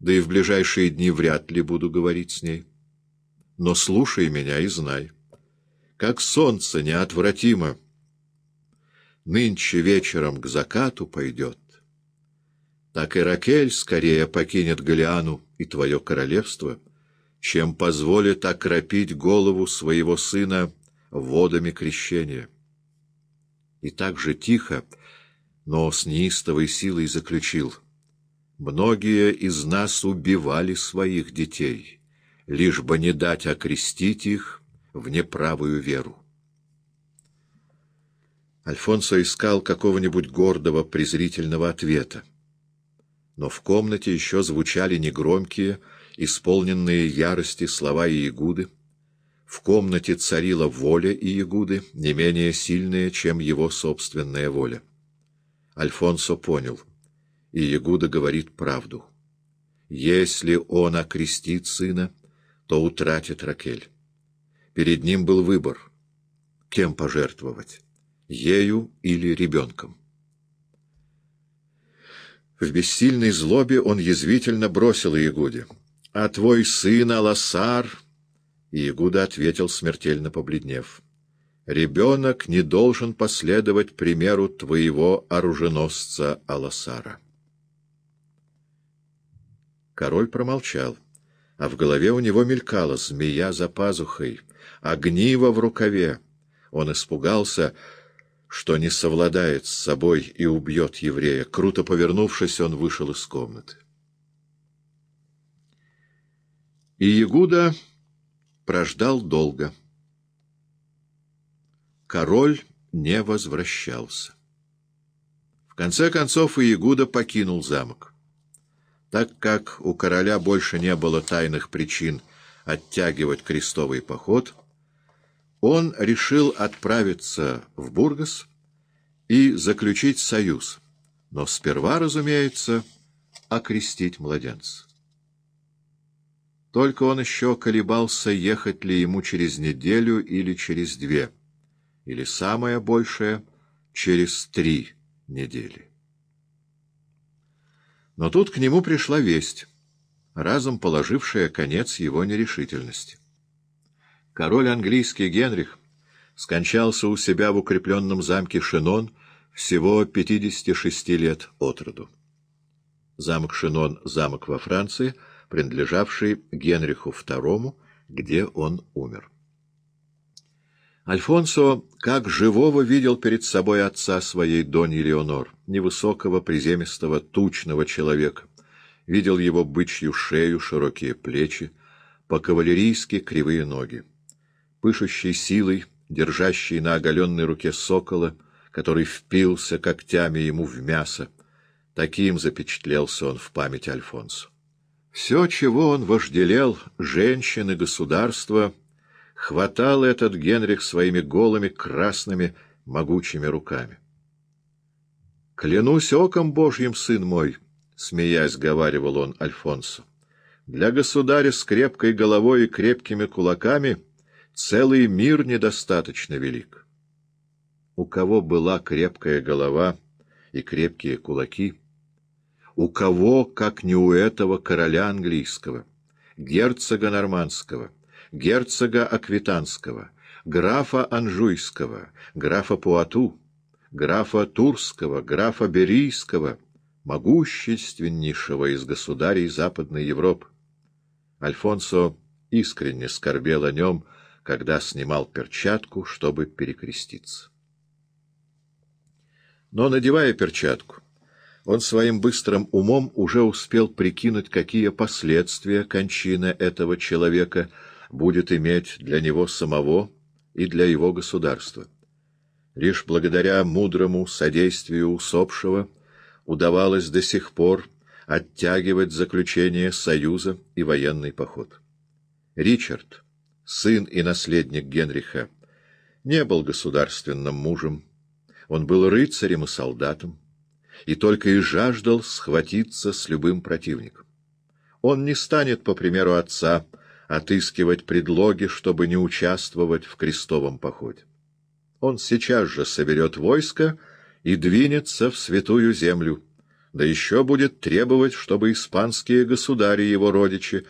да и в ближайшие дни вряд ли буду говорить с ней. Но слушай меня и знай, как солнце неотвратимо нынче вечером к закату пойдет, так и Ракель скорее покинет Галиану и твое королевство, чем позволит окропить голову своего сына водами крещения. И так же тихо, но с неистовой силой заключил. Многие из нас убивали своих детей, лишь бы не дать окрестить их в неправую веру. Альфонсо искал какого-нибудь гордого, презрительного ответа. Но в комнате еще звучали негромкие, исполненные ярости слова Иегуды. В комнате царила воля Иегуды, не менее сильная, чем его собственная воля. Альфонсо понял. Иегуда говорит правду. Если он окрестит сына, то утратит Ракель. Перед ним был выбор. Кем пожертвовать? Ею или ребенком? В бессильной злобе он язвительно бросил Иегуде. «А твой сын Аласар...» Иегуда ответил, смертельно побледнев. «Ребенок не должен последовать примеру твоего оруженосца Аласара». Король промолчал, а в голове у него мелькала змея за пазухой, огниво в рукаве. Он испугался что не совладает с собой и убьет еврея. Круто повернувшись, он вышел из комнаты. И Ягуда прождал долго. Король не возвращался. В конце концов Иегуда покинул замок. Так как у короля больше не было тайных причин оттягивать крестовый поход — он решил отправиться в Бургас и заключить союз, но сперва, разумеется, окрестить младенца. Только он еще колебался, ехать ли ему через неделю или через две, или самое большее — через три недели. Но тут к нему пришла весть, разом положившая конец его нерешительности. Король английский Генрих скончался у себя в укрепленном замке Шинон всего 56 лет от роду. Замок Шинон — замок во Франции, принадлежавший Генриху II, где он умер. Альфонсо как живого видел перед собой отца своей Доньи Леонор, невысокого, приземистого, тучного человека. Видел его бычью шею, широкие плечи, по-кавалерийски кривые ноги пышущий силой, держащий на оголенной руке сокола, который впился когтями ему в мясо. Таким запечатлелся он в память Альфонсу. Все, чего он вожделел, женщины, государство, хватал этот Генрих своими голыми, красными, могучими руками. «Клянусь оком Божьим, сын мой!» — смеясь, говаривал он Альфонсу. «Для государя с крепкой головой и крепкими кулаками — Целый мир недостаточно велик. У кого была крепкая голова и крепкие кулаки? У кого, как не у этого короля английского, герцога нормандского, герцога аквитанского, графа анжуйского, графа Пуату, графа Турского, графа Берийского, могущественнейшего из государей Западной Европы. Альфонсо искренне скорбел о нем, когда снимал перчатку, чтобы перекреститься. Но, надевая перчатку, он своим быстрым умом уже успел прикинуть, какие последствия кончина этого человека будет иметь для него самого и для его государства. Лишь благодаря мудрому содействию усопшего удавалось до сих пор оттягивать заключение союза и военный поход. Ричард сын и наследник Генриха, не был государственным мужем. Он был рыцарем и солдатом, и только и жаждал схватиться с любым противником. Он не станет, по примеру отца, отыскивать предлоги, чтобы не участвовать в крестовом походе. Он сейчас же соберет войско и двинется в святую землю, да еще будет требовать, чтобы испанские государи, его родичи,